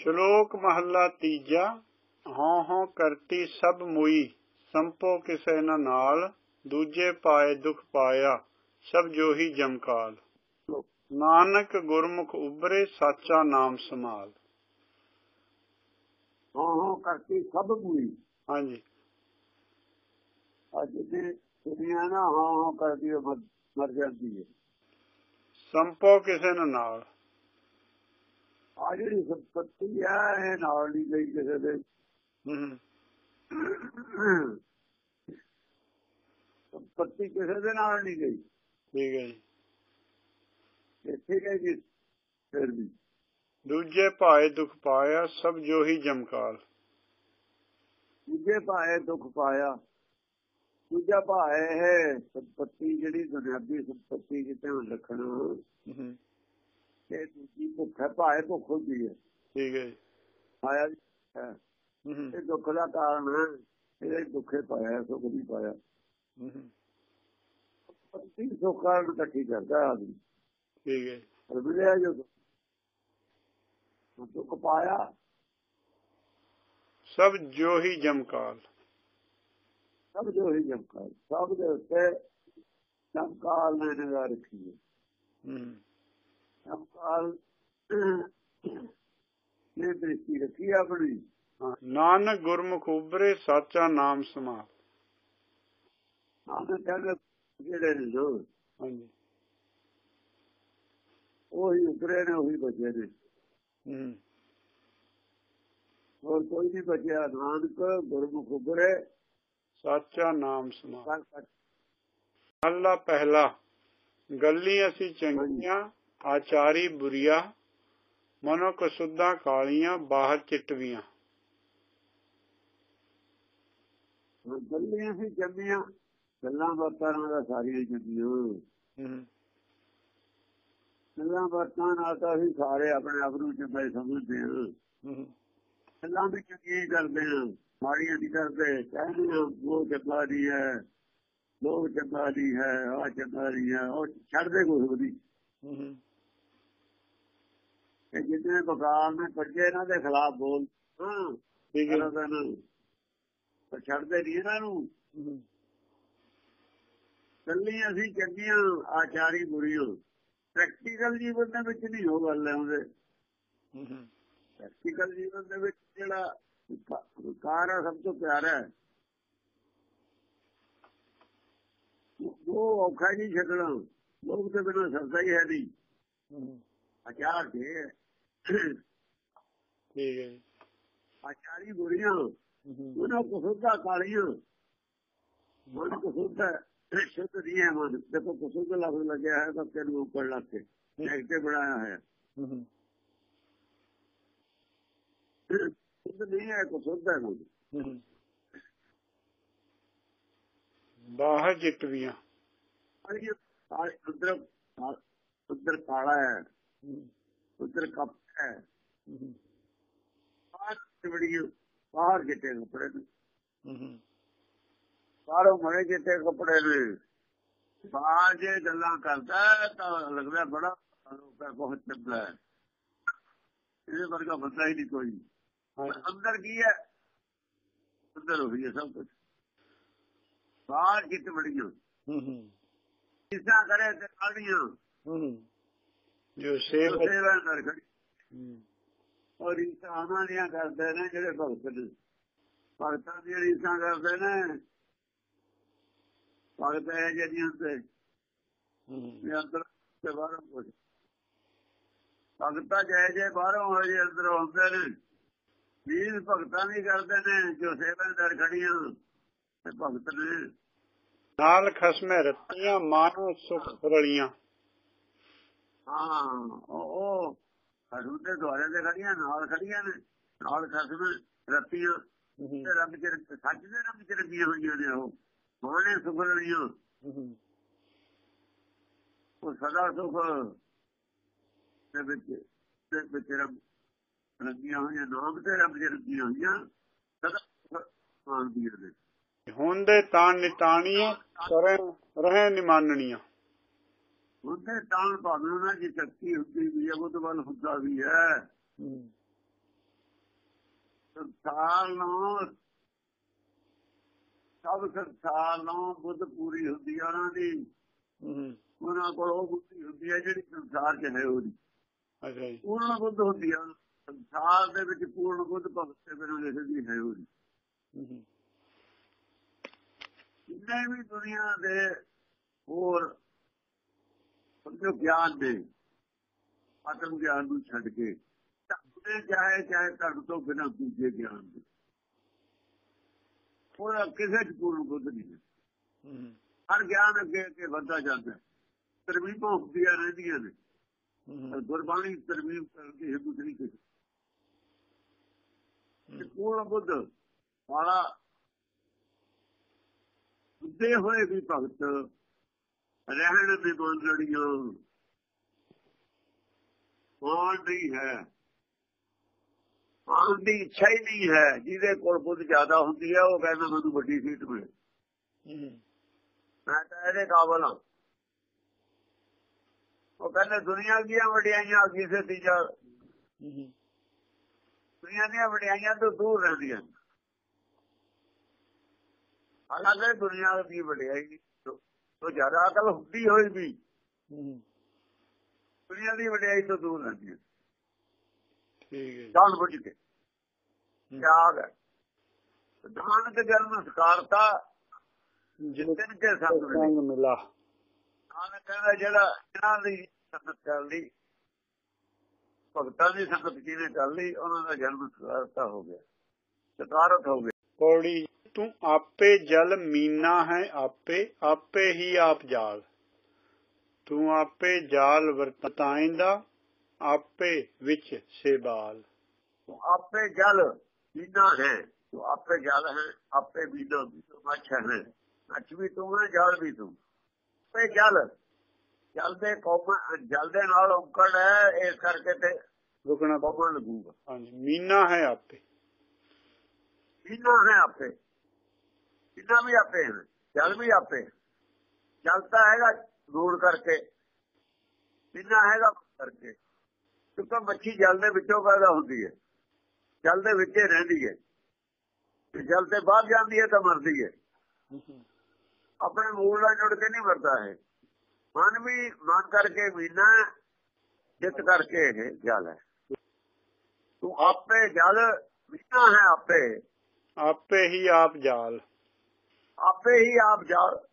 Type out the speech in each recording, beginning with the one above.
ਸ਼ਲੋਕ ਮਹੱਲਾ ਤੀਜਾ ਹਉ ਹਉ ਕਰਤੀ ਸਭ ਮੁਈ ਸੰਪੋ ਕਿਸੇ ਨ ਨਾਲ ਦੂਜੇ ਪਾਏ ਦੁਖ ਪਾਇਆ ਸਭ ਜੋਹੀ ਜਮਕਾਲ। ਨਾਨਕ ਗੁਰਮੁਖ ਉਬਰੇ ਸਾਚਾ ਨਾਮ ਸਮਾਲ ਹਾਂ ਹਾਂ ਕਰਤੀ ਸਭ ਪੂਰੀ ਹਾਂਜੀ। ਅੱਜ ਦੀ ਦੁਨੀਆ ਨਾ ਹਾਂ ਹਾਂ ਕਰਦੀ ਮਰ- ਜਾਂਦੀ ਹੈ। ਸੰਪੋ ਕਿਸੇ ਨ ਨਾਲ। ਆ ਜਿਹੜੀ ਸੰਪਤੀ ਆ ਇਹ ਨਾਲ ਨਹੀਂ ਗਈ ਕਿਸੇ ਦੇ। ਸੰਪਤੀ ਕਿਸੇ ਦੇ ਨਾਲ ਨਹੀਂ ਗਈ। ਠੀਕ ਹੈ ਜੀ। ਇੱਥੇ ਗਈ ਜੀ ਫਿਰ ਵੀ। ਦੂਜੇ ਪਾਏ ਦੁਖ ਪਾਇਆ ਸਭ ਜੋਹੀ ਜਮਕਾਲ ਦੂਜੇ ਭਾਏ ਦੁੱਖ ਪਾਇਆ ਦੂਜਾ ਭਾਏ ਹੈ ਸੰਪਤੀ ਜਿਹੜੀ ਦੁਨਿਆਵੀ ਸੰਪਤੀ ਜਿੱਤੇ ਹੁਣ ਰੱਖਣਾ। ਹਮ, ਇਹ ਦੂਜੀ ਭੁੱਖ ਹੈ ਭਾਏ ਭੁੱਖ ਹੁੰਦੀ ਹੈ ਠੀਕ ਹੈ ਜੀ ਆਇਆ ਜੀ ਹੈ। ਹਮ, ਇਹ ਦੁੱਖ ਦਾ ਕਾਰਨ ਹੈ ਇਹਦੇ ਦੁੱਖੇ ਪਾਇਆ ਸੁੱਖ ਨਹੀਂ ਪਾਇਆ ਹਮ, ਪਤੀ ਸੁੱਖ ਕਾਰਨ ਇਕੱਠੀ ਕਰਦਾ ਹੈ ਆਦਮੀ ਠੀਕ ਹੈ ਜੀ। ਪਰ ਮਿਲਿਆ ਜੋ ਦੁੱਖ ਪਾਇਆ ਸਭ ਜੋਹੀ ਜਮਕਾਲ ਸਭ ਜੋ ਹੀ ਜਮਕਾਲ ਸਭ ਦੇ ਉੱਤੇ ਜਮਕਾਲ ਨੇ ਨਿਗਾਹ ਰੱਖੀ ਹੈ ਹਮ, ਜਮਕਾਲ ਇਹ ਦ੍ਰਿਸ਼ਟੀ ਰੱਖੀ ਹੈ ਆਪਣੀ ਹਾਂ, ਨਾਨਕ ਗੁਰਮੁਖ ਉਬਰੇ ਸਾਚਾ ਨਾਮ ਸਮਾਲ ਆਨੇ ਕਹਿੰਦੇ ਜਿਹੜੇ ਨੇ ਜੋ ਹਾਂਜੀ ਉਹੀ ਉਤਰੇ ਨੇ ਉਹੀ ਬਚੇ ਨੇ ਹਮ, ਹੋਰ ਕੋਈ ਨਹੀਂ ਬਚਿਆ ਨਾਨਕ ਗੁਰਮੁਖ ਉਬਰੇ ਸਾਚਾ ਨਾਮ ਸਮਾਲ ਕਰ ਕਰ ਅੱਲਾ ਪਹਿਲਾ ਗੱਲੀ ਅਸੀਂ ਚੰਗੀਆਂ ਆਚਾਰੀ ਬੁਰੀਆ ਮਨੋ ਕਸੁੱਧਾਂ ਕਾਲੀਆਂ ਬਾਹਰ ਚਿੱਟਵੀਆਂ। ਗੱਲਾਂ ਸੀ ਜੰਮੀਆਂ ਗੱਲਾਂ ਬਾਤਾਂ ਨਾਲ ਸਾਰੀਆਂ ਹਮ, ਗੱਲਾਂ ਬਾਤਾਂ ਨਾਲ ਤਾਂ ਅਸੀਂ ਸਾਰੇ ਆਪਣੇ ਆਪ ਨੂੰ ਚੰਗੇ ਸਮਝਦੇ ਹਾਂ। ਗੱਲਾਂ ਵੀ ਚੰਗੀਆਂ ਹੀ ਕਰਦੇ ਹਾਂ ਮਾੜੀਆਂ ਨਹੀਂ ਕਰਦੇ ਕਹਿੰਦੇ ਹਾਂ ਉਹ ਚੰਗਾ ਨਹੀਂ ਹੈ ਲੋਕ ਚੰਗਾ ਨਹੀਂ ਹੈ ਆ ਚੰਗਾ ਨਹੀਂ ਹੈ ਉਹ ਛੱਡਦੇ ਕੁਝ ਹਮ, ਕਿ ਜਿੰਨੇ ਬਕਾਰ ਨੇ ਪੱਜੇ ਇਹਨਾਂ ਦੇ ਖਿਲਾਫ ਬੋਲ। ਹਾਂ। ਠੀਕ ਹੈ। ਪਰ ਛੱਡਦੇ ਨਹੀਂ ਇਹਨਾਂ ਨੂੰ। ਕੱਲੀਆਂ ਅਸੀਂ ਚੰਗੀਆਂ ਆਚਾਰੀ ਬੁਰੀਆਂ। ਪ੍ਰੈਕਟੀਕਲ ਜੀਵਨ ਦੇ ਵਿੱਚ ਨਹੀਂ ਉਹ ਗੱਲ ਆਉਂਦੇ। ਪ੍ਰੈਕਟੀਕਲ ਜੀਵਨ ਦੇ ਵਿੱਚ ਜਿਹੜਾ ਵਿਕਾਰ ਹੈ ਸਭ ਤੋਂ ਪਿਆਰਾ ਹੈ। ਉਹ ਔਖਾ ਨਹੀਂ ਛੱਡਣਾ। ਲੋਕ ਤੇ ਬਿਨਾਂ ਸਰਦਾ ਹੀ ਹੈ ਨਹੀਂ। ਹਮ, ਆਚਾਰ ਦੇ ਠੀਕ ਹੈ ਜੀ। ਆਚਾਰੀ ਬੁਰੀਆਂ ਹਮ, ਉਹਨਾਂ ਕੁਸੁੱਧਾ ਕਾਲੀਆਂ ਮਨ ਕੁਸੁੱਧਾ ਸ਼ੁੱਧ ਨਹੀਂ ਹੈ ਮਨ ਦੇਖੋ ਕੁਸੁੱਧ ਲਫ਼ਜ਼ ਲੱਗਿਆ ਹੈ ਤਾਂ ਤੈਨੂੰ ਉੱਪਰ ਲੱਗ ਕੇ ਨੈਗੇਟਿਵ ਬਣਾਇਆ ਹੈ ਹਮ, ਸ਼ੁੱਧ ਨਹੀਂ ਹੈ ਕੁਸੁੱਧ ਹੈ ਮਨ ਹਮ। ਬਾਹਰ ਚਿੱਟਵੀਆਂ ਅਰੇ ਕਾਲ ਉਧਰ ਉਧਰ ਕਾਲਾ ਹੈ ਹਮ, ਉਧਰ ਕੱਪ ਹੈ। ਬਾਹਰ ਚਿਵੜੀਆਂ ਬਾਹਰ ਜਿੱਤੇ ਕੱਪੜੇ ਨੇ। ਬਾਹਰੋਂ ਮੜੇ ਜਿੱਤੇ ਕੱਪੜੇ ਨੇ। ਬਾਹਰ ਜੇ ਗੱਲਾਂ ਕਰਦਾ ਹੈ ਤਾਂ ਲੱਗਦਾ ਬੜਾ ਲੋਕਾਂ ਬਹੁਤ ਚੰਗਾ ਹੈ। ਇਹਦੇ ਵਰਗਾ ਬੰਦਾ ਹੀ ਨਹੀਂ ਕੋਈ। ਅੰਦਰ ਕੀ ਹੈ? ਅੰਦਰ ਹੋਈ ਹੈ ਸਭ ਕੁਝ ਬਾਹਰ ਜਿੱਤ ਬੜੀਆਂ ਹਮ, ਹਮ, ਇਸਾ ਕਰੇ ਤੇ ਕਾਲੀਆਂ ਹਮ। ਜੋ ਸੇਵ ਸੇਵਾ ਅੰਦਰ ਖੜੀ ਔਰ ਇਨਸਾਨਾਂ ਦੀਆਂ ਕਰਦੇ ਨੇ ਜਿਹੜੇ ਭਗਤ ਨੇ। ਭਗਤਾਂ ਦੀਆਂ ਰੀਸਾਂ ਕਰਦੇ ਨੇ। ਭਗਤ ਹੈ ਜਿਹੜੀਆਂ ਤੇ ਹਮ, ਵੀ ਅੰਦਰ ਤੇ ਬਾਹਰੋਂ ਕੁਝ ਭਗਤਾਂ ਜੈ ਜੈ ਬਾਹਰੋਂ ਹੋ ਜੇ ਅੰਦਰੋਂ ਹੁੰਦੇ ਨੇ। ਵੀਰ ਭਗਤਾਂ ਵੀ ਕਰਦੇ ਨੇ ਜੋ ਸੇਵਾ ਅੰਦਰ ਖੜੀਆਂ ਤੇ ਭਗਤ ਨੇ। ਨਾਲ ਖਸਮੇ ਰੱਤੀਆਂ ਮਾਨੋ ਸੁਖ ਰਲੀਆਂ। ਹਾਂ ਉਹ ਖਸਮ ਦੇ ਦੁਆਰੇ ਤੇ ਖੜੀਆਂ ਨਾਲ ਖੜੀਆਂ ਨੇ ਨਾਲ ਖਸਮ ਰੱਤੀਆਂ ਤੇ ਰੱਬ ਚ ਸੱਚ ਦੇ ਰੱਬ ਚ ਰੱਬੀਆਂ ਹੋਈਆਂ ਨੇ ਉਹ ਮਾਣੇ ਸੁਖ ਰਲੀਆਂ ਹਮ, ਉਹ ਸਦਾ ਸੁਖ ਦੇ ਵਿੱਚ ਦੇ ਵਿੱਚ ਰੱਬ ਰੰਗੀਆਂ ਹੋਈਆਂ ਨਾਮ ਤੇ ਰੱਬ ਦੇ ਰੰਗੀਆਂ ਹੋਈਆਂ ਸਦਾ ਸੁਖ ਆਉਂਦੀਆਂ ਨੇ। ਹੁੰਦੇ ਤਾਂ ਨਿਤਾਣੀਆਂ ਕਰੇ ਰਹੇ ਨਿਮਾਨਣੀਆਂ। ਉਹਦੇ ਤਾਂ ਭਾਵੇਂ ਉਹਨਾਂ ਦੀ ਸ਼ਕਤੀ ਹੁੰਦੀ ਵੀ ਹੈ ਉਹ ਤੋਂ ਵੱਲ ਹੁੰਦਾ ਵੀ ਹੈ। ਸੰਸਾਰ ਨੂੰ ਸਭ ਸੰਸਾਰ ਨੂੰ ਬੁੱਧ ਪੂਰੀ ਹੁੰਦੀ ਆ ਉਹਨਾਂ ਦੀ। ਉਹਨਾਂ ਕੋਲ ਉਹ ਬੁੱਧੀ ਹੁੰਦੀ ਹੈ ਜਿਹੜੀ ਸੰਸਾਰ 'ਚ ਹੈ ਉਹਦੀ। ਅੱਛਾ ਜੀ। ਪੂਰਨ ਬੁੱਧ ਹੁੰਦੀ ਆ। ਸੰਸਾਰ ਦੇ ਵਿੱਚ ਪੂਰਨ ਬੁੱਧ ਭਗਤ ਦੇ ਬਿਨਾਂ ਲਿਖਦੀ ਹੈ ਉਹਦੀ। ਹੂੰ। ਜਿੰਨੇ ਵੀ ਦੁਨੀਆ ਦੇ ਹੋਰ ਸਮਝੋ ਗਿਆਨ ਦੇ ਆਤਮ ਗਿਆਨ ਨੂੰ ਛੱਡ ਕੇ ਧਰਮ ਚਾਹੇ ਚਾਹੇ ਧਰਮ ਤੋਂ ਬਿਨਾਂ ਦੂਜੇ ਗਿਆਨ ਦੇ। ਉਹਦਾ ਕਿਸੇ ਚ ਪੂਰਨ ਬੁੱਧ ਨਹੀਂ ਹੈ। ਹੂੰ। ਹਰ ਗਿਆਨ ਅੱਗੇ ਅੱਗੇ ਵੱਧਦਾ ਜਾਂਦਾ ਹੈ। ਤਰਵੀਬਾਂ ਹੁੰਦੀਆਂ ਰਹਿੰਦੀਆਂ ਨੇ। ਹੂੰ। ਗੁਰਬਾਣੀ ਤਰਵੀਬ ਕਰਕੇ ਹਿੰਦੂ ਤਰੀਕੇ ਤੇ ਪੂਰਨ ਬੁੱਧ ਵਾਲਾ ਬੁੱਧੇ ਹੋਏ ਵੀ ਭਗਤ ਰਹਿਣ ਦੀ ਬੰਦੜੀਆਂ ਹੋਣ ਨਹੀਂ। ਹੈ। ਆਉਣ ਦੀ ਇੱਛਾ ਹੀ ਨਹੀਂ ਹੈ ਜਿਹਦੇ ਕੋਲ ਬੁੱਧ ਜ਼ਿਆਦਾ ਹੁੰਦੀ ਹੈ ਉਹ ਕਹਿੰਦਾ ਮੈਨੂੰ ਵੱਡੀ ਸੀਟ ਮਿਲੇ। ਹੂੰ। ਮੈਂ ਤਾਂ ਇਹਦੇ ਕਾਬਲ ਹਾਂ। ਉਹ ਕਹਿੰਦੇ ਦੁਨੀਆ ਦੀਆਂ ਵਡਿਆਈਆਂ ਕਿਸੇ ਦੀ ਜਾ ਦੁਨੀਆ ਦੀਆਂ ਵਡਿਆਈਆਂ ਤੋਂ ਦੂਰ ਰਹਿੰਦੀਆਂ। ਹਾਲਾਂਕਿ ਦੁਨੀਆ ਦੀ ਵਡਿਆਈ ਤੋਂ ਜ਼ਿਆਦਾ ਅਕਲ ਹੁੰਦੀ ਹੋਈ ਵੀ। ਦੁਨੀਆ ਦੀ ਵਡਿਆਈ ਤੋਂ ਦੂਰ ਰਹਿੰਦੀ ਹੈ। ਠੀਕ ਹੈ। ਜਾਣ ਬੁੱਝ ਕੇ। ਤਿਆਗ ਹੈ। ਨਾਨਕ ਜਨਮ ਸਕਾਰਤਾ। ਜਿੰਦਨ ਕੇ ਸੰਗ ਮਿਲੇ। ਨਾਨਕ ਕਹਿੰਦਾ ਜਿਹੜਾ ਇਹਨਾਂ ਦੀ ਸੰਗਤ ਲਈ ਭਗਤਾਂ ਦੀ ਸੰਗਤ ਜਿਹਨੇ ਲਈ ਉਹਨਾਂ ਦਾ ਜਨਮ ਸਕਾਰਤਾ ਹੋ ਗਿਆ। ਸਕਾਰਤ ਹੋ ਗਿਆ। ਪੌੜੀ ਤੂੰ ਆਪੇ ਜਲ ਮੀਨਾ ਹੈ ਆਪੇ ਆਪੇ ਹੀ ਆਪ ਜਾਲ। ਤੂੰ ਆਪੇ ਜਾਲ ਵਰਤਾਇਂਦਾ ਆਪੇ ਵਿੱਚ ਸੇਬਾਲ। ਤੂੰ ਆਪੇ ਜਲ ਪੀਣਾ ਹੈ ਤੂੰ ਆਪੇ ਜਲ ਹੈ ਆਪੇ ਤੂੰ ਮੱਛ ਹੈ। ਮੱਛ ਵੀ ਤੂੰ ਹੈ ਜਲ ਵੀ ਤੂੰ। ਆਪੇ ਜਲ ਜਲ ਦੇ ਕੌਮ ਜਲ ਦੇ ਨਾਲ ਔਕੜ ਹੈ ਇਸ ਕਰਕੇ ਤੇ ਰੁਕਣਾ ਕੌਮਣ ਲੱਗੂਗਾ। ਹਾਂਜੀ ਮੀਨਾ ਹੈ ਆਪੇ। ਪੀਣਾ ਹੈ ਆਪੇ। ਪੀਣਾ ਵੀ ਆਪੇ ਹੈ ਜਲ ਵੀ ਆਪੇ ਹੈ। ਜਲ ਤਾਂ ਹੈਗਾ ਰੂੜ ਕਰਕੇ ਪੀਣਾ ਹੈਗਾ ਕਰਕੇ ਕਿਉਂਕਿ ਮੱਛੀ ਜਲ ਦੇ ਵਿੱਚੋਂ ਪੈਦਾ ਹੁੰਦੀ ਹੈ ਜਲ ਦੇ ਵਿੱਚ ਹੀ ਰਹਿੰਦੀ ਹੈ ਤੇ ਜਲ ਤੇ ਬਾਹਰ ਜਾਂਦੀ ਹੈ ਤਾਂ ਮਰਦੀ ਹੈ ਆਪਣੇ ਮੂਲ ਨਾਲ ਜੁੜ ਕੇ ਨਹੀਂ ਮਰਦਾ ਹੈ ਮਨ ਵੀ ਮਨ ਕਰਕੇ ਮੀਨਾ ਜਿੱਤ ਕਰਕੇ ਇਹ ਜਲ ਹੈ ਤੂੰ ਆਪੇ ਜਲ ਮੀਨਾ ਹੈ ਆਪੇ ਆਪੇ ਹੀ ਆਪ ਜਾਲ ਆਪੇ ਹੀ ਆਪ ਜਾਲ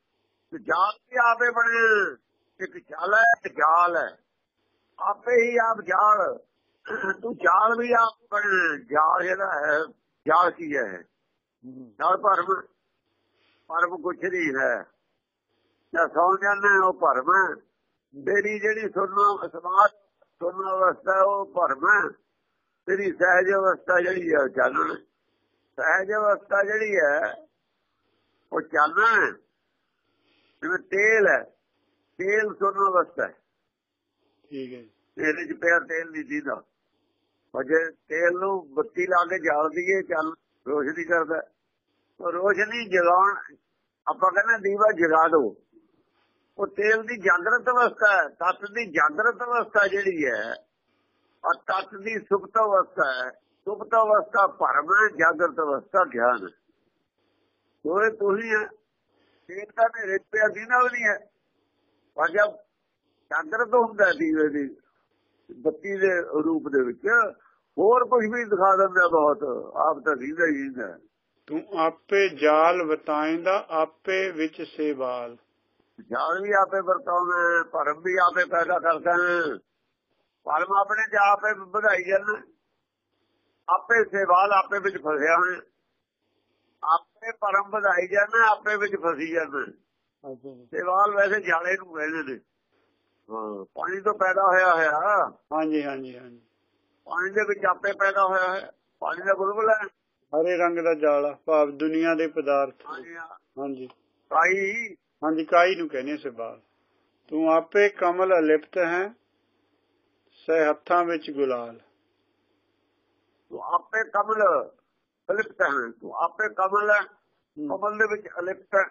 ਜਾਲ ਵੀ ਆਪੇ ਬਣੇ। ਇੱਕ ਜਲ ਹੈ, ਇੱਕ ਜਾਲ ਹੈ। ਆਪੇ ਹੀ ਆਪ ਜਾਲ। ਤੂੰ ਜਾਲ ਵੀ ਆਪ ਬਣੇ। ਜਾਲ ਜਿਹੜਾ ਹੈ, ਜਾਲ ਕੀ ਹੈ? ਜਾਲ ਭਰਮ। ਭਰਮ ਕੁਛ ਨਹੀਂ ਹੈ। ਜਾਂ ਸੌਂ ਜਾਂਦੇ ਉਹ ਭਰਮ ਹੈ। ਤੇਰੀ ਜਿਹੜੀ ਸੁਣਨਾ ਸਮਾਜ ਸੁਣਨਾ ਅਵਸਥਾ ਉਹ ਭਰਮ ਤੇਰੀ ਸਹਿਜ ਅਵਸਥਾ ਜਿਹੜੀ ਹੈ, ਉਹ ਸਹਿਜ ਅਵਸਥਾ ਜਿਹੜੀ ਹੈ ਉਹ ਚਾਨਣ ਹੈ ਜਿਵੇਂ ਤੇਲ ਹੈ ਤੇਲ ਸੁਣਨਾ ਅਵਸਥਾ ਹੈ ਠੀਕ ਹੈ। ਤੇਲ ਚ ਪਿਆ ਤੇਲ ਨਹੀਂ ਦੀਦਾ। ਪਰ ਜੇ ਤੇਲ ਨੂੰ ਬੱਤੀ ਲਾ ਕੇ ਜਾਲ ਦਈਏ ਚੱਲ ਰੋਸ਼ਨੀ ਕਰਦਾ। ਉਹ ਰੋਸ਼ਨੀ ਜਗਾਉਣ ਆਪਾਂ ਕਹਿੰਦੇ ਦੀਵਾ ਜਗਾ ਦਿਓ ਉਹ ਤੇਲ ਦੀ ਜਾਗਰਤ ਅਵਸਥਾ ਹੈ ਤਤ ਦੀ ਜਾਗਰਤ ਅਵਸਥਾ ਜਿਹੜੀ ਹੈ ਆ ਤਤ ਦੀ ਸੁਪਤ ਅਵਸਥਾ ਹੈ। ਸੁਪਤ ਅਵਸਥਾ ਭਰਮ ਜਾਗਰਤ ਅਵਸਥਾ ਗਿਆਨ ਹੈ। ਦੋਏ ਤੁਸੀਂ ਹੈ ਤੇਲ ਤਾਂ ਮੇਰੇ ਪਿਆ ਦੀਨਾ ਵੀ ਨਹੀਂ ਹੈ ਪਰ ਜਦ ਜਾਗਰਤ ਹੁੰਦਾ ਦੀਵੇ ਦੀ ਬੱਤੀ ਦੇ ਰੂਪ ਦੇ ਵਿੱਚ ਹੋਰ ਕੁਝ ਵੀ ਦਿਖਾ ਦਿੰਦਾ ਬਹੁਤ। ਆਪ ਤਾਂ ਦੀਦਾ ਹੀ ਹੈ ਤੂੰ ਆਪੇ ਜਾਲ ਵਤਾਇਂਦਾ ਆਪੇ ਵਿੱਚ ਸੇਬਾਲ ਜਾਲ ਵੀ ਆਪੇ ਵਰਤਾਉਂਦਾ ਭਰਮ ਵੀ ਆਪੇ ਪੈਦਾ ਕਰਦਾ। ਹੈ। ਭਰਮ ਆਪਣੇ ਚ ਆਪੇ ਵਧਾਈ ਜਾਂਦਾ। ਆਪੇ ਸੇਵਾਲ ਆਪੇ ਵਿੱਚ ਫਸਿਆ ਹੋਇਆ। ਆਪੇ ਭਰਮ ਵਧਾਈ ਜਾਂਦਾ ਆਪੇ ਵਿੱਚ ਫਸੀ ਜਾਂਦਾ। ਸੇਵਾਲ ਵੈਸੇ ਜਾਲੇ ਨੂੰ ਕਹਿੰਦੇ ਨੇ। ਹਾਂ ਪਾਣੀ ਤੋਂ ਪੈਦਾ ਹੋਇਆ ਹੋਇਆ। ਹਾਂਜੀ ਹਾਂਜੀ ਹਾਂਜੀ। ਪਾਣੀ ਦੇ ਵਿੱਚ ਆਪੇ ਪੈਦਾ ਹੋਇਆ ਹੈ ਪਾਣੀ ਦਾ ਬੁਲਬੁਲ ਹੈ। ਹਰੇ ਰੰਗ ਦਾ ਜਾਲ ਭਾਵ ਦੁਨੀਆ ਦੇ ਪਦਾਰਥ। ਹਾਂਜੀ ਕਾਈ। ਹਾਂਜੀ ਕਾਈ ਨੂੰ ਕਹਿੰਦੇ ਸੇਬਾਲ। ਤੂੰ ਆਪੇ ਕਮਲ ਅਲਿਪਤ ਹੈ ਸਹਿ ਹੱਥਾਂ ਵਿੱਚ ਗੁਲਾਲ। ਤੂੰ ਆਪੇ ਕਮਲ। ਅਲਿਪਤ ਹੈ। ਤੂੰ ਆਪੇ ਕਮਲ ਹੈ। ਕਮਲ ਦੇ ਵਿੱਚ ਅਲਿਪਤ ਹੈ।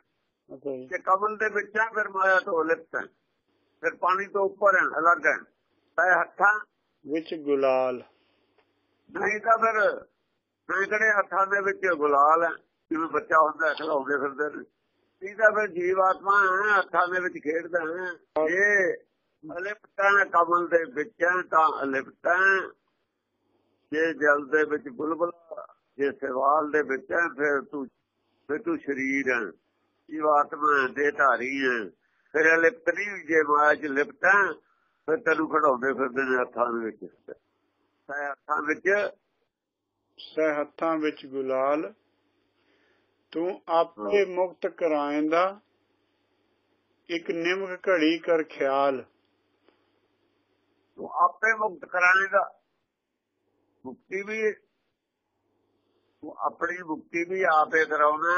ਜੀ ਕਮਲ ਦੇ ਵਿੱਚ ਹੈ ਫਿਰ ਮਾਇਆ ਤੋਂ ਅਲਿਪਤ ਹੈ। ਫਿਰ ਪਾਣੀ ਤੋਂ ਉੱਪਰ ਹੈ ਅਲੱਗ ਹੈ। ਪੈ ਹੱਥਾਂ ਵਿੱਚ ਗੁਲਾਲ। ਨਹੀਂ ਤਾਂ ਫਿਰ ਕਿਹੜੇ ਹੱਥਾਂ ਦੇ ਵਿੱਚ ਗੁਲਾਲ ਹੈ? ਜਿਵੇਂ ਬੱਚਾ ਹੁੰਦਾ ਖਿਲਾਉਂਦੇ ਫਿਰਦੇ ਨੇ। ਇਹ ਤਾਂ ਫਿਰ ਜੀਵਾਤਮਾ ਹੈ ਹੱਥਾਂ ਦੇ ਵਿੱਚ ਖੇਡਦਾ ਹੈ। ਇਹ ਅਲਿਪਤਾਂ ਕਮਲ ਦੇ ਵਿੱਚ ਹੈ ਤਾਂ ਅਲਿਪਤਾਂ ਜੇ ਜਲ ਦੇ ਵਿੱਚ ਬੁਲਬੁਲ ਜੇ ਸਵਾਲ ਦੇ ਵਿੱਚ ਹੈ ਫਿਰ ਤੂੰ ਫਿਰ ਤੂੰ ਸ਼ਰੀਰ ਹੈ। ਜੀਵਾਤਮਾ ਦੇ ਧਾਰੀ ਹੈ। ਫਿਰ ਅਲਿਪਤ ਨਹੀਂ ਜੇ ਮਾਇਆ ਚ ਲਿਪਤਾਂ ਫਿਰ ਤੈਨੂੰ ਖੜਾਉਂਦੇ ਫਿਰਦੇ ਨੇ ਹੱਥਾਂ ਦੇ ਵਿੱਚ। ਸਹਿ ਹੱਥਾਂ ਵਿੱਚ ਸਹਿ ਹੱਥਾਂ ਵਿੱਚ ਗੁਲਾਲ ਤੂੰ ਆਪੇ ਮੁਕਤ ਕਰਾਏਂਦਾ ਇੱਕ ਨਿਮਕ ਘੜੀ ਕਰ ਖਿਆਲ। ਤੂੰ ਆਪੇ ਮੁਕਤ ਕਰਾਏਗਾ ਮੁਕਤੀ ਵੀ ਤੂੰ ਆਪਣੀ ਮੁਕਤੀ ਵੀ ਆਪੇ ਕਰਾਉਣਾ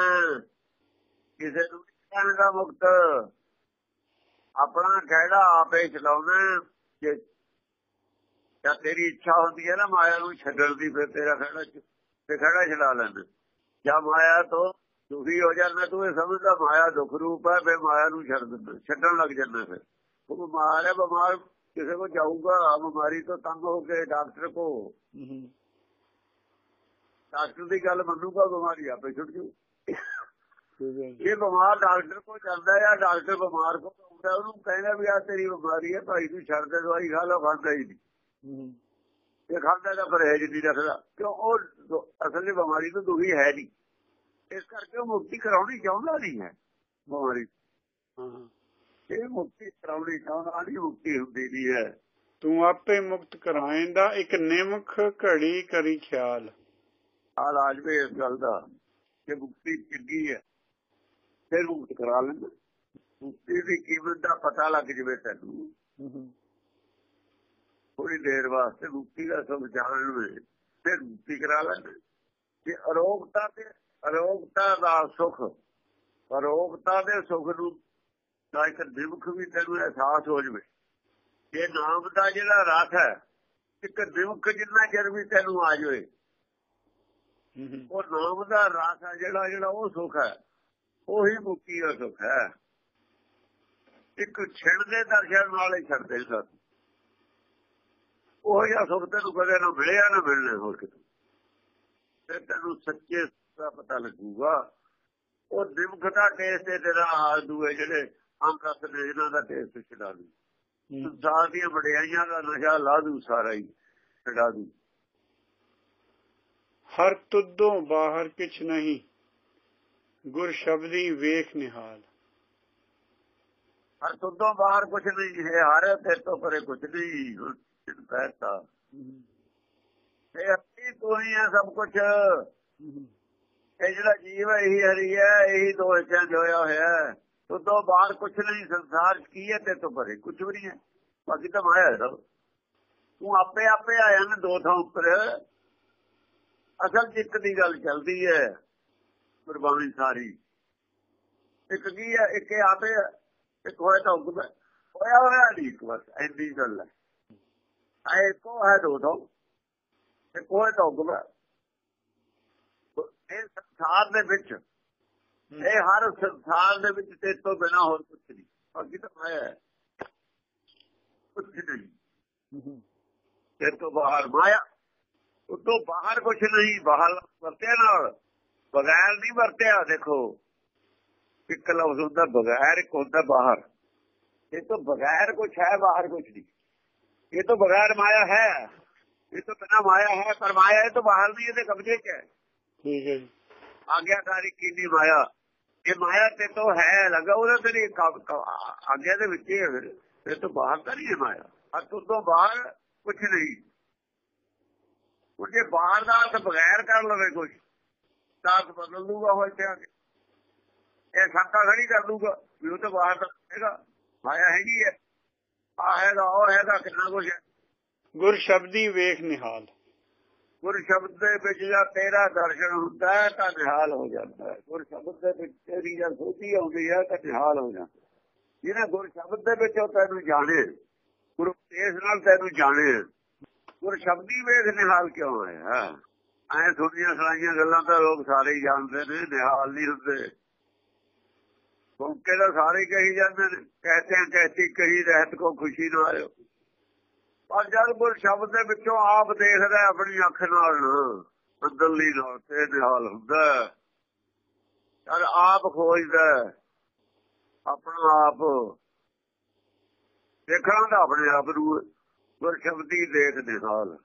ਕਿਸੇ ਨੂੰ ਕਰਾਂਗਾ ਮੁਕਤ। ਆਪਣਾ ਖਹਿੜਾ ਆਪੇ ਚਲਾਉਣਾ ਜੇ ਜਾਂ ਤੇਰੀ ਇੱਛਾ ਹੁੰਦੀ ਹੈ ਨਾ ਮਾਇਆ ਨੂੰ ਛੱਡਣ ਦੀ, ਫਿਰ ਤੇਰਾ ਖੜਾ ਤੇ ਖੜਾ ਛਡਾ ਲੈਂਦਾ। ਜਾਂ ਮਾਇਆ ਤੋਂ ਦੁਖੀ ਹੋ ਜਾਂਦਾ, ਤੂੰ ਇਹ ਸਮਝਦਾ ਮਾਇਆ ਦੁੱਖ ਰੂਪ ਹੈ, ਫਿਰ ਮਾਇਆ ਨੂੰ ਛੱਡ ਦਿੰਦਾ, ਛੱਡਣ ਲੱਗ ਜਾਂਦਾ ਫਿਰ। ਉਹ ਬਿਮਾਰ ਹੈ, ਬਿਮਾਰ ਕਿਸੇ ਕੋ ਜਾਊਗਾ ਬਿਮਾਰੀ ਤੋਂ ਤੰਗ ਹੋ ਕੇ ਡਾਕਟਰ ਕੋ ਡਾਕਟਰ ਦੀ ਗੱਲ ਮੰਨੂਗਾ ਬਿਮਾਰੀ ਆਪੇ ਛੁੱਟ ਜੂ। ਇਹ ਬਿਮਾਰ ਡਾਕਟਰ ਕੋ ਜਾਂਦਾ ਹੈ ਡਾਕਟਰ ਬਿਮਾਰ ਕੋ ਆਉਂਦਾ ਉਹਨੂੰ ਕਹਿੰਦਾ ਵੀ ਆ ਤੇਰੀ ਬਿਮਾਰੀ ਹੈ ਭਾਈ ਤੂੰ ਛੱਡ ਦੇ ਦਵਾਈ ਖਾ ਲਓ ਖਾਂਦਾ ਹੀ ਨਹੀਂ। ਇਹ ਖਾਂਦਾ ਦਾ ਪਰਹੇਜ ਨਹੀਂ ਰੱਖਦਾ ਕਿਉਂ ਉਹ ਅਸਲੀ ਬਿਮਾਰੀ ਤੋਂ ਦੁਖੀ ਹੈ ਨਹੀਂ। ਇਸ ਕਰਕੇ ਉਹ ਮੁਕਤੀ ਕਰਾਉਣੀ ਚਾਹੁੰਦਾ ਨਹੀਂ ਹੈ ਬਿਮਾਰੀ। ਇਹ ਮੁਕਤੀ ਕਰਾਉਣੀ ਚਾਹੁੰਦਾ ਨਹੀਂ ਮੁਕਤੀ ਹੁੰਦੀ ਨਹੀਂ ਹੈ। ਤੂੰ ਆਪੇ ਮੁਕਤ ਕਰਾਏਂਦਾ ਇੱਕ ਨਿਮਖ ਘੜੀ ਕਰੀ ਖਿਆਲ। ਆ ਲਾਜਵੇ ਇਸ ਗੱਲ ਦਾ ਕਿ ਮੁਕਤੀ ਚੰਗੀ ਹੈ ਫਿਰ ਮੁਕਤ ਕਰਾ ਲੈਂਦਾ। ਮੁਕਤੀ ਦੀ ਕੀਮਤ ਦਾ ਪਤਾ ਲੱਗ ਜਵੇ ਤੈਨੂੰ। ਥੋੜੀ ਦੇਰ ਵਾਸਤੇ ਮੁਕਤੀ ਦਾ ਸੁਖ ਜਾਣਨ ਵੇ ਫਿਰ ਮੁਕਤੀ ਕਰਾ ਲੈਂਦਾ। ਕਿ ਅਰੋਗਤਾ ਤੇ ਅਰੋਗਤਾ ਦਾ ਸੁਖ ਅਰੋਗਤਾ ਦੇ ਸੁਖ ਨੂੰ ਦਾ ਇੱਕ ਦਿਵਖ ਵੀ ਤੈਨੂੰ ਅਹਿਸਾਸ ਹੋ ਜਵੇ। ਇਹ ਨਾਮ ਦਾ ਜਿਹੜਾ ਰਸ ਹੈ ਇੱਕ ਦਿਵਖ ਜਿੰਨਾ ਚਿਰ ਵੀ ਤੈਨੂੰ ਆ ਜਾਵੇ ਉਹ ਨਾਮ ਦਾ ਰਸ ਹੈ ਜਿਹੜਾ ਜਿਹੜਾ ਉਹ ਸੁਖ ਹੈ। ਉਹੀ ਮੁਕਤੀ ਦਾ ਸੁਖ ਹੈ। ਇੱਕ ਛਿੜ ਦੇ ਦਰਸ਼ਨ ਨਾਲ ਹੀ ਛੱਡਦੇ ਸਨ। ਉਹ ਜਿਹਾ ਸੁਖ ਤੈਨੂੰ ਕਦੇ ਨਾ ਮਿਲਿਆ ਨਾ ਮਿਲਣੇ ਹੋਰ ਕਿਤੇ। ਤੇ ਤੈਨੂੰ ਸੱਚੇ ਦਾ ਪਤਾ ਲੱਗੂਗਾ। ਉਹ ਦਿਵਖ ਦਾ ਟੇਸਟ ਤੇ ਤੇਰਾ ਦੂਏ ਜਿਹੜੇ ਅੰਕਸ ਨੇ ਇਹਨਾਂ ਦਾ ਟੇਸਟ ਛਡਾ ਦੂ। ਸੰਸਾਰ ਦੀਆਂ ਵਡਿਆਈਆਂ ਦਾ ਨਸ਼ਾ ਲਾ ਦੂ ਸਾਰਾ ਹੀ ਛਡਾ ਦੂ। ਹਰ ਤੁਦੋਂ ਬਾਹਰ ਕਿਛ ਨਹੀਂ ਗੁਰ ਸ਼ਬਦੀ ਵੇਖ ਨਿਹਾਲ। ਹਰ ਤੁਦੋਂ ਬਾਹਰ ਕੁਛ ਨਹੀਂ ਹੈ ਹਰ ਤੇ ਤੋਂ ਪਰੇ ਕੁਛ ਨਹੀਂ ਕਹਿਤਾ ਇਹ ਅੱਤੀ ਤੋਂ ਹੀ ਹੈ ਸਭ ਕੁਝ ਇਹ ਜਿਹੜਾ ਜੀਵ ਹੈ ਇਹੀ ਹਰੀ ਹੈ ਇਹੀ ਦੋ ਹਿੱਸਿਆਂ ਹੋਇਆ ਹੋਇਆ ਹੈ। ਤੁਦੋਂ ਬਾਹਰ ਕੁਛ ਨਹੀਂ ਸੰਸਾਰ ਕੀ ਹੈ ਤੇ ਤੋਂ ਪਰੇ ਕੁਛ ਵੀ ਨਹੀਂ ਹੈ। ਬਾਕੀ ਤਾਂ ਮਾਇਆ ਹੈ ਸਭ। ਤੂੰ ਆਪੇ ਆਪੇ ਆਇਆ ਨਾ ਦੋ ਥਾਂ ਉੱਪਰ। ਅਸਲ ਜਿੱਤ ਦੀ ਗੱਲ ਚੱਲਦੀ ਹੈ ਗੁਰਬਾਣੀ ਸਾਰੀ। ਇੱਕ ਕੀ ਹੈ ਇੱਕ ਆਪੇ ਇੱਕ ਹੋਇਆ ਤਾਂ ਹੁਕਮ ਹੋਇਆ ਹੋਇਆ ਨਹੀਂ ਇੱਕ ਬਸ ਐਡੀ ਗੱਲ ਹੈ। ਆਏ ਕੋ ਹੈ ਦੋ ਦੋ ਇੱਕ ਹੋਇਆ ਤਾਂ ਹੁਕਮ ਇਹ ਸੰਸਾਰ ਦੇ ਵਿੱਚ ਇਹ ਹਰ ਸੰਸਾਰ ਦੇ ਵਿੱਚ ਤੇ ਤੋਂ ਬਿਨਾ ਹੋਰ ਕੁਝ ਨਹੀਂ। ਬਾਕੀ ਤਾਂ ਹੈ। ਕੁਝ ਨਹੀਂ। ਤੇ ਤੋਂ ਬਾਹਰ ਮਾਇਆ ਉਤੋਂ ਬਾਹਰ ਕੁਝ ਨਹੀਂ ਬਾਹਰ ਵਰਤਿਆ ਨਾਲ। ਬਗੈਰ ਨਹੀਂ ਵਰਤਿਆ ਦੇਖੋ। ਇੱਕ ਲਫ਼ਜ਼ ਹੁੰਦਾ ਬਗੈਰ ਇੱਕ ਹੁੰਦਾ ਬਾਹਰ। ਇਹ ਤੋਂ ਬਗੈਰ ਕੁਝ ਹੈ ਬਾਹਰ ਕੁਝ ਨਹੀਂ। ਇਹ ਤੋਂ ਬਗੈਰ ਮਾਇਆ ਹੈ। ਇਹ ਤੋਂ ਬਿਨਾ ਮਾਇਆ ਹੈ ਪਰ ਮਾਇਆ ਇਹ ਤੋਂ ਬਾਹਰ ਨਹੀਂ ਇਹਦੇ ਕਬਜ਼ੇ 'ਚ ਹੈ। ਠੀਕ ਹੈ ਆਗਿਆਕਾਰੀ ਕੀਨੀ ਮਾਇਆ? ਇਹ ਮਾਇਆ ਤੇ ਤੋਂ ਹੈ ਲਗਾ ਉਹਦੇ ਤੇ ਨਹੀਂ ਆਗਿਆ ਦੇ ਵਿੱਚ ਹੀ ਹੈ ਫਿਰ। ਇਹ ਤੋਂ ਬਾਹਰ ਤਾਂ ਨਹੀਂ ਹੈ ਮਾਇਆ। ਆ ਤੋਂ ਬਾਹਰ ਕੁਝ ਨਹੀਂ। ਉਹ ਜੇ ਬਾਹਰ ਦਾ ਅਰਥ ਬਗੈਰ ਕਰ ਲਵੇ ਕੋਈ ਤਾਂ ਬਦਲ ਦੂਗਾ ਉਹ ਇੱਥੇ ਆ ਕੇ। ਇਹ ਸ਼ੰਕਾ ਖੜੀ ਕਰ ਦੂਗਾ ਵੀ ਉਹ ਤਾਂ ਬਾਹਰ ਦਾ ਹੈਗਾ ਮਾਇਆ ਹੈਗੀ ਹੈ। ਆ ਹੈਗਾ ਉਹ ਹੈਗਾ ਕਿੰਨਾ ਕੁਝ ਹੈ। ਗੁਰ ਸ਼ਬਦੀ ਵੇਖ ਨਿਹਾਲ। ਗੁਰ ਸ਼ਬਦ ਦੇ ਵਿੱਚ ਜਾਂ ਤੇਰਾ ਦਰਸ਼ਨ ਹੁੰਦਾ ਹੈ ਤਾਂ ਨਿਹਾਲ ਹੋ ਜਾਂਦਾ ਹੈ। ਗੁਰ ਸ਼ਬਦ ਦੇ ਵਿੱਚ ਤੇਰੀ ਜਦ ਸੋਚੀ ਆਉਂਦੀ ਹੈ ਤਾਂ ਨਿਹਾਲ ਹੋ ਜਾਂਦਾ। ਜਿਹਨੇ ਗੁਰ ਸ਼ਬਦ ਦੇ ਵਿੱਚ ਉਹ ਤੈਨੂੰ ਜਾਣੇ ਗੁਰੂ ਇਸ ਨਾਲ ਤੈਨੂੰ ਜਾਣੇ। ਗੁਰ ਸ਼ਬਦੀ ਵੇਖ ਨਿਹਾਲ ਕਿਉਂ ਆਇਆ ਐ ਥੋੜੀਆਂ ਸਲਾਈਆਂ ਗੱਲਾਂ ਤਾਂ ਲੋਕ ਸਾਰੇ ਹੀ ਜਾਣਦੇ ਨੇ ਨਿਹਾਲ ਨਹੀਂ ਹੁੰਦੇ। ਕਿਉਂਕਿ ਤਾਂ ਸਾਰੇ ਕਹੀ ਜਾਂਦੇ ਨੇ ਕਹਤੇ ਕਹਤੀ ਕਹੀ ਰਹਿਤ ਕੋ ਖੁਸ਼ੀ ਨਾ ਆਇਓ। ਪਰ ਜਦ ਗੁਰ ਸ਼ਬਦ ਦੇ ਵਿੱਚੋਂ ਆਪ ਦੇਖਦਾ ਆਪਣੀ ਅੱਖ ਨਾਲ ਅੰਦਰਲੀ ਨਾਲ ਤੇ ਨਿਹਾਲ ਹੁੰਦਾ ਹੈ। ਜਦ ਆਪ ਖੋਜਦਾ ਹੈ, ਆਪਣਾ ਆਪ ਦੇਖਣਾ ਤਾਂ ਆਪਣੇ ਆਪ ਨੂੰ। ਗੁਰ ਸ਼ਬਦੀ ਦੇਖ ਨਿਹਾਲ।